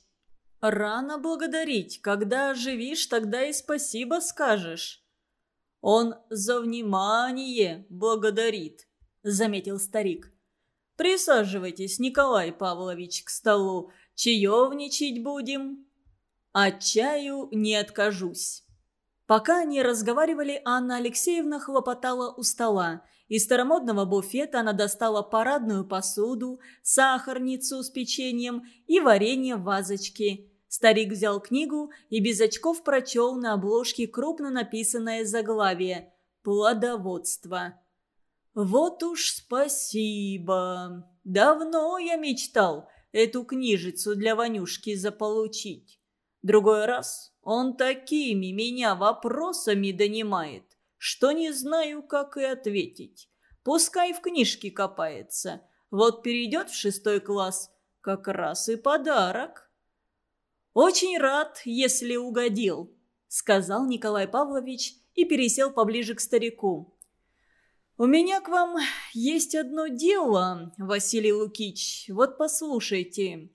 «Рано благодарить. Когда оживишь, тогда и спасибо скажешь». «Он за внимание благодарит», — заметил старик. «Присаживайтесь, Николай Павлович, к столу. Чаевничать будем?» «От чаю не откажусь». Пока они разговаривали, Анна Алексеевна хлопотала у стола. Из старомодного буфета она достала парадную посуду, сахарницу с печеньем и варенье в вазочке. Старик взял книгу и без очков прочел на обложке крупно написанное заглавие «Плодоводство». «Вот уж спасибо! Давно я мечтал эту книжицу для Ванюшки заполучить. Другой раз он такими меня вопросами донимает, что не знаю, как и ответить. Пускай в книжке копается. Вот перейдет в шестой класс, как раз и подарок. «Очень рад, если угодил», — сказал Николай Павлович и пересел поближе к старику. «У меня к вам есть одно дело, Василий Лукич. Вот послушайте.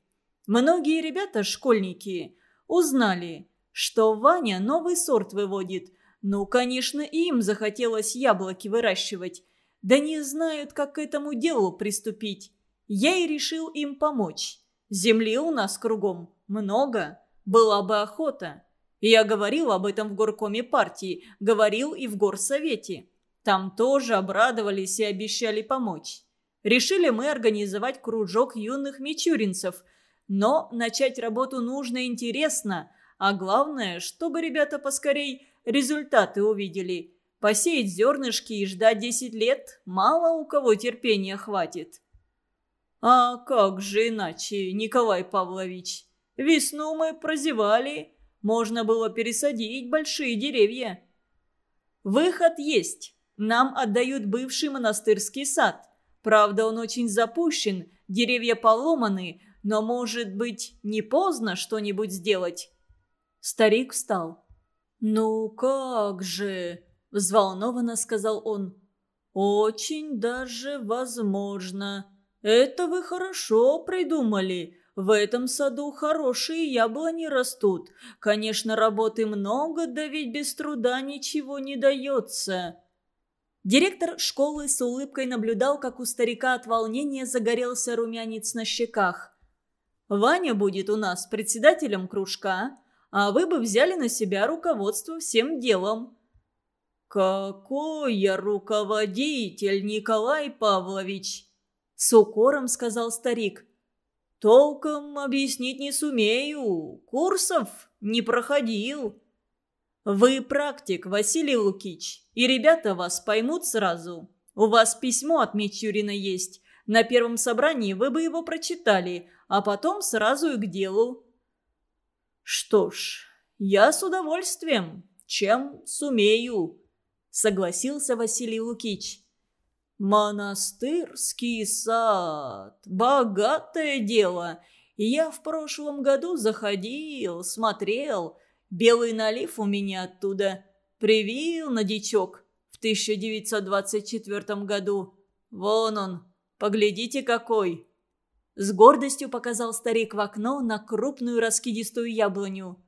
Многие ребята, школьники, узнали, что Ваня новый сорт выводит. Ну, конечно, им захотелось яблоки выращивать. Да не знают, как к этому делу приступить. Я и решил им помочь. Земли у нас кругом много. Была бы охота. Я говорил об этом в горкоме партии, говорил и в горсовете. Там тоже обрадовались и обещали помочь. Решили мы организовать кружок юных мичуринцев. Но начать работу нужно интересно, а главное, чтобы ребята поскорей результаты увидели. Посеять зернышки и ждать 10 лет мало у кого терпения хватит. А как же иначе, Николай Павлович? Весну мы прозевали. Можно было пересадить большие деревья. Выход есть. Нам отдают бывший монастырский сад. Правда, он очень запущен, деревья поломаны, но, может быть, не поздно что-нибудь сделать. Старик встал. «Ну как же!» – взволнованно сказал он. «Очень даже возможно. Это вы хорошо придумали. В этом саду хорошие яблони растут. Конечно, работы много, да ведь без труда ничего не дается». Директор школы с улыбкой наблюдал, как у старика от волнения загорелся румянец на щеках. «Ваня будет у нас председателем кружка, а вы бы взяли на себя руководство всем делом». «Какой я руководитель, Николай Павлович!» С укором сказал старик. «Толком объяснить не сумею. Курсов не проходил». «Вы практик, Василий Лукич, и ребята вас поймут сразу. У вас письмо от Мичурина есть. На первом собрании вы бы его прочитали, а потом сразу и к делу». «Что ж, я с удовольствием, чем сумею», — согласился Василий Лукич. «Монастырский сад. Богатое дело. Я в прошлом году заходил, смотрел. Белый налив у меня оттуда. Привил на дичок в 1924 году. Вон он, поглядите какой!» С гордостью показал старик в окно на крупную раскидистую яблоню.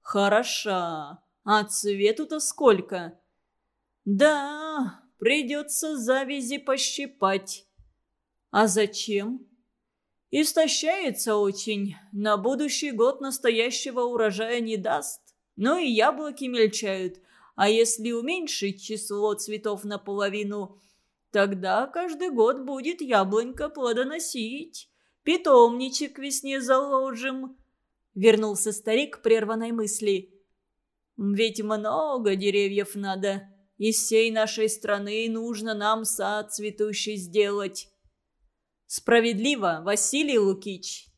«Хороша. А цвету-то сколько?» «Да, придется завязи пощипать». «А зачем?» Истощается очень. На будущий год настоящего урожая не даст. Но и яблоки мельчают. А если уменьшить число цветов наполовину, тогда каждый год будет яблонька плодоносить. Питомничек весне заложим. Вернулся старик прерванной мысли. Ведь много деревьев надо. Из всей нашей страны нужно нам сад цветущий сделать. Справедливо, Василий Лукич!»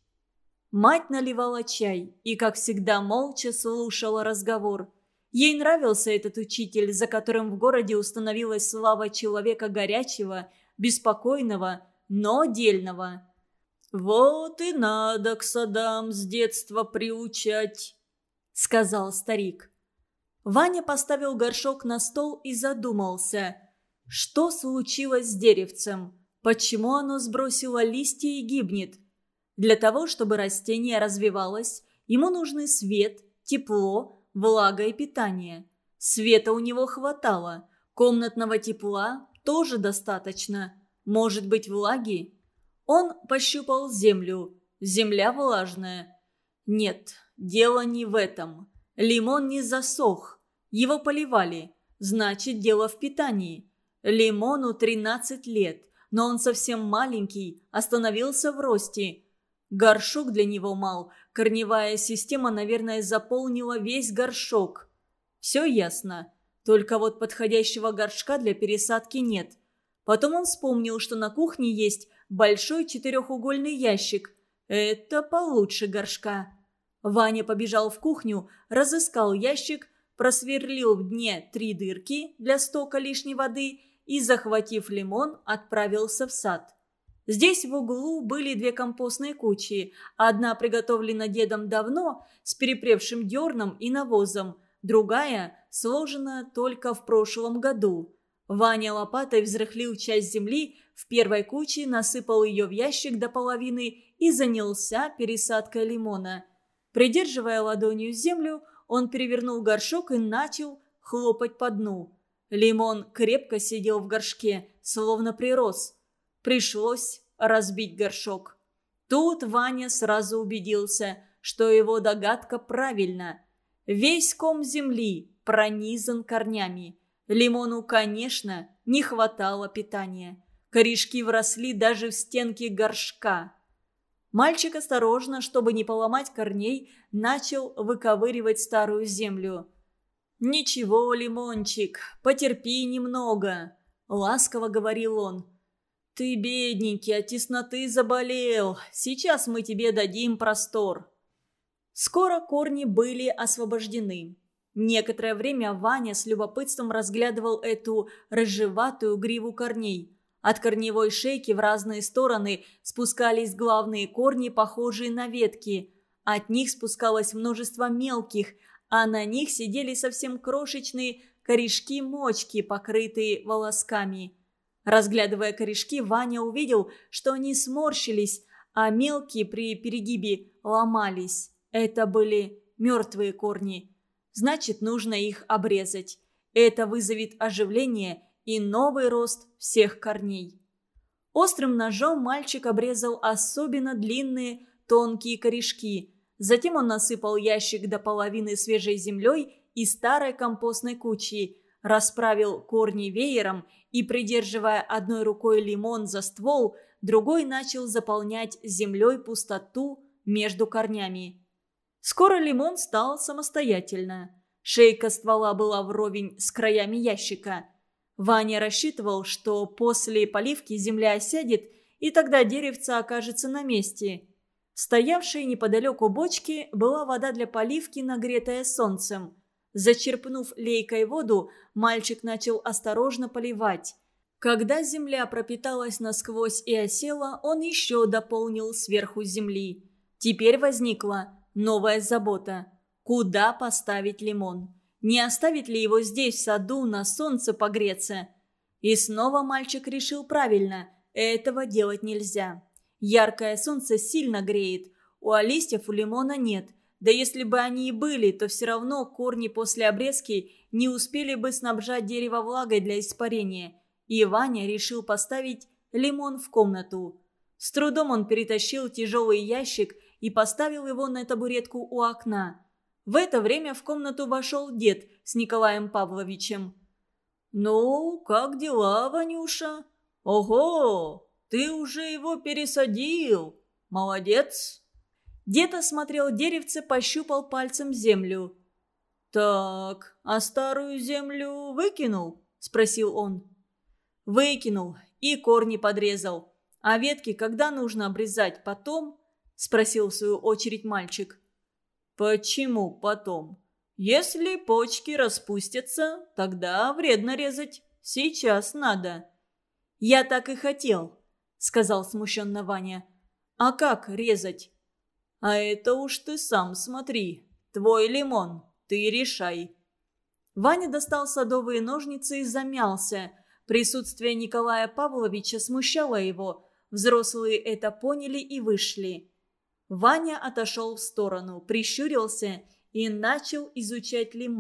Мать наливала чай и, как всегда, молча слушала разговор. Ей нравился этот учитель, за которым в городе установилась слава человека горячего, беспокойного, но дельного. «Вот и надо к садам с детства приучать», — сказал старик. Ваня поставил горшок на стол и задумался, что случилось с деревцем. Почему оно сбросило листья и гибнет? Для того, чтобы растение развивалось, ему нужны свет, тепло, влага и питание. Света у него хватало, комнатного тепла тоже достаточно. Может быть, влаги? Он пощупал землю. Земля влажная. Нет, дело не в этом. Лимон не засох. Его поливали. Значит, дело в питании. Лимону 13 лет но он совсем маленький, остановился в росте. Горшок для него мал, корневая система, наверное, заполнила весь горшок. Все ясно, только вот подходящего горшка для пересадки нет. Потом он вспомнил, что на кухне есть большой четырехугольный ящик. Это получше горшка. Ваня побежал в кухню, разыскал ящик, просверлил в дне три дырки для стока лишней воды и, захватив лимон, отправился в сад. Здесь в углу были две компостные кучи. Одна приготовлена дедом давно, с перепревшим дерном и навозом, другая сложена только в прошлом году. Ваня лопатой взрыхлил часть земли, в первой куче насыпал ее в ящик до половины и занялся пересадкой лимона. Придерживая ладонью землю, он перевернул горшок и начал хлопать по дну. Лимон крепко сидел в горшке, словно прирос. Пришлось разбить горшок. Тут Ваня сразу убедился, что его догадка правильна. Весь ком земли пронизан корнями. Лимону, конечно, не хватало питания. Корешки вросли даже в стенки горшка. Мальчик осторожно, чтобы не поломать корней, начал выковыривать старую землю – «Ничего, Лимончик, потерпи немного», — ласково говорил он. «Ты, бедненький, от тесноты заболел. Сейчас мы тебе дадим простор». Скоро корни были освобождены. Некоторое время Ваня с любопытством разглядывал эту рыжеватую гриву корней. От корневой шейки в разные стороны спускались главные корни, похожие на ветки. От них спускалось множество мелких, а на них сидели совсем крошечные корешки-мочки, покрытые волосками. Разглядывая корешки, Ваня увидел, что они сморщились, а мелкие при перегибе ломались. Это были мертвые корни. Значит, нужно их обрезать. Это вызовет оживление, и новый рост всех корней. Острым ножом мальчик обрезал особенно длинные тонкие корешки. Затем он насыпал ящик до половины свежей землей и старой компостной кучей, расправил корни веером и, придерживая одной рукой лимон за ствол, другой начал заполнять землей пустоту между корнями. Скоро лимон стал самостоятельно. Шейка ствола была вровень с краями ящика. Ваня рассчитывал, что после поливки земля осядет, и тогда деревце окажется на месте. В стоявшей неподалеку бочке была вода для поливки, нагретая солнцем. Зачерпнув лейкой воду, мальчик начал осторожно поливать. Когда земля пропиталась насквозь и осела, он еще дополнил сверху земли. Теперь возникла новая забота. Куда поставить лимон? Не оставить ли его здесь, в саду, на солнце погреться? И снова мальчик решил правильно. Этого делать нельзя. Яркое солнце сильно греет. У листьев у лимона нет. Да если бы они и были, то все равно корни после обрезки не успели бы снабжать дерево влагой для испарения. И Ваня решил поставить лимон в комнату. С трудом он перетащил тяжелый ящик и поставил его на табуретку у окна. В это время в комнату вошел дед с Николаем Павловичем. «Ну, как дела, Ванюша? Ого, ты уже его пересадил. Молодец!» Дед осмотрел деревце, пощупал пальцем землю. «Так, а старую землю выкинул?» – спросил он. «Выкинул и корни подрезал. А ветки когда нужно обрезать? Потом?» – спросил в свою очередь мальчик. «Почему потом? Если почки распустятся, тогда вредно резать. Сейчас надо». «Я так и хотел», — сказал смущенно Ваня. «А как резать?» «А это уж ты сам смотри. Твой лимон. Ты решай». Ваня достал садовые ножницы и замялся. Присутствие Николая Павловича смущало его. Взрослые это поняли и вышли. Ваня отошел в сторону, прищурился и начал изучать лимон.